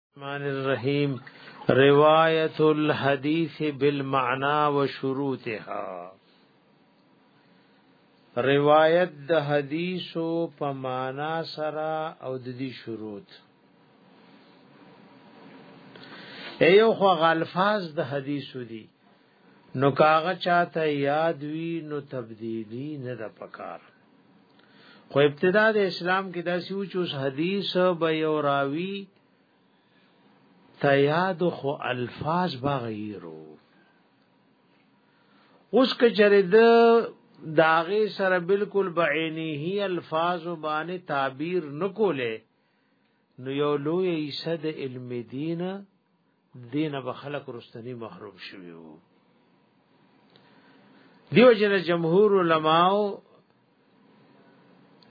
الرحمن الرحیم روایت الحدیث بالمعنا وشروطها روایت د حدیثو په معنا سره او د دې شروط ایو خو غلفاظ د حدیثو دي نو کاغه چاته یاد وی نو تبدیلی نه د پکار خو ابتدا د اسلام کې دا سوچ اوس حدیث به یو راوی تیاد خو الفاظ بغیرو اوس کچره د داغه سره بالکل بعینه الفاظ باندې تعبیر نکوله نو یو لوی عیسی د علم دین دینه به خلق رستنی محروم شوی وو دیو جن جمهور علماو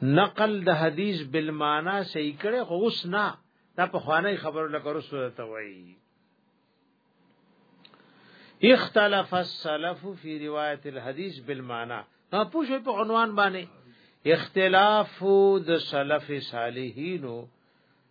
نقل د حدیث بالمانا صحیح کړي خو اوس نه دا په خوانه خبرو لکه رسو ته وایي اختلف السلف فی روایت الحدیث بالمانا ها پوښوي په عنوان باندې اختلاف د سلف صالحینو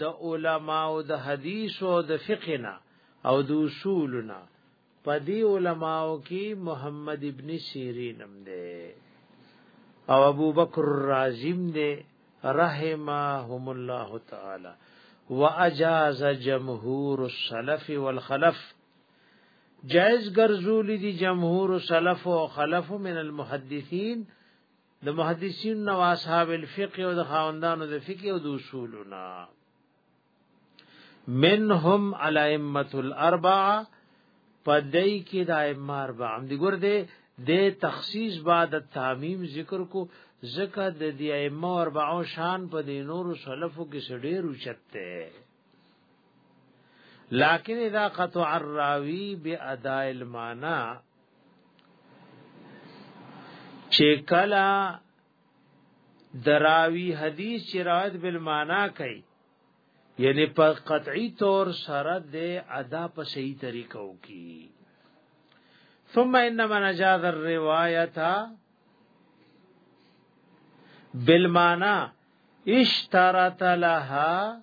د علما او د حدیث او د فقهنا او د اصولنا په دی علما او کې محمد ابن سیرین هم دی او ابو بکر الرازی هم دی رحمهم الله تعالی واجاز جمهور السلف والخلف جائز ګرځولې دي جمهور سلف او خلف من المحدثین د محدثین نو اصحاب الفقه او د خاوندانو د فقه او د اصولنا منهم الائمه الاربعه پدای کې د ائمه اربعه هم دی ګور دې د تخصیص بعد تعمیم ذکر کو زکه د دی ائمه اربعه شان په د نور سلفو کې سړي روچته لكن اذا قطع الراوي باداء المعنى چې کلا دراوی حدیث چې روایت بالمعنا کوي یعنی په قطعی طور سره د ادا په صحیح طریقو کی ثم انما نجاز الروایت بالمعنا اشترط لها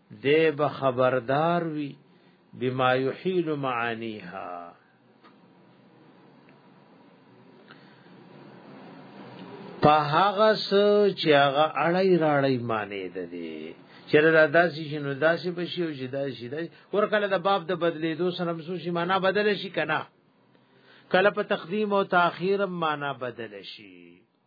دی به خبردار وي بما يحيل معانيها په هغه څه چې هغه اړای راړای معنی ده دي چې دا داسې شنو داسې بشي او چې داسې ده ور کله د باب د بدلې دو سره مسو شي معنا بدل شي کنه کله په تقدیم او تاخیر معنا بدل شي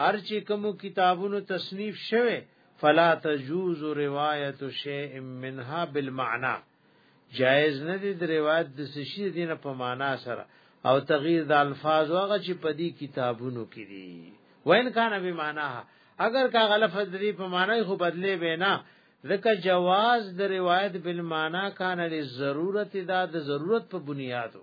هر چې کوم کتابونو تصنیف شوه فلا تجوز روایت شیء منها بالمعنى جائز نه دي د روایت د سشي دینه په معنا سره او تغییر د الفاظ هغه چې په دې کتابونو کې دي وین کان به معنا اگر کا غلط دې په معنا خو بدلې به نه ځکه جواز د روایت بالمعنا کان لري ضرورت دا د ضرورت په بنیادو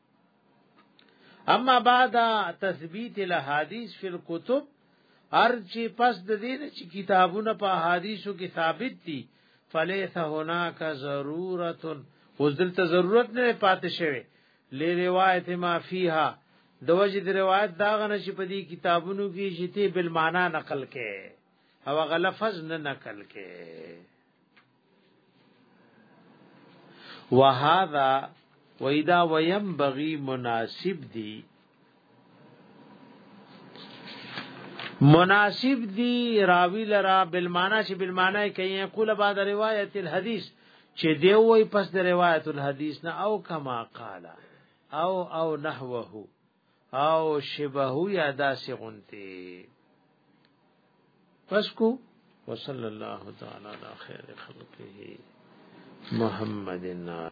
اما بعد تثبیت الاحاديث فی الكتب ارچی پس د دې چې کتابونه په احادیثو کې ثابت دي فلیس هناک ضرورت اوس دلته ضرورت نه پاتې شوی لې روایت ما فیها د وجه د روایت دا غنه چې په دې کتابونو کې شته بل معنا نقل کې او غلفظ نه نقل کې وهذا وإذا وينبغي مناسب دي مناسب دی راوی لرا بالمانا چې بالمانا کوي کول بعد روایت الحديث چې دی وای پس د روایت الحديث نه او کما قال او او نحوه او شبه یا داس غنتی پس کو وصلی الله تعالی علی خیر خلقه محمد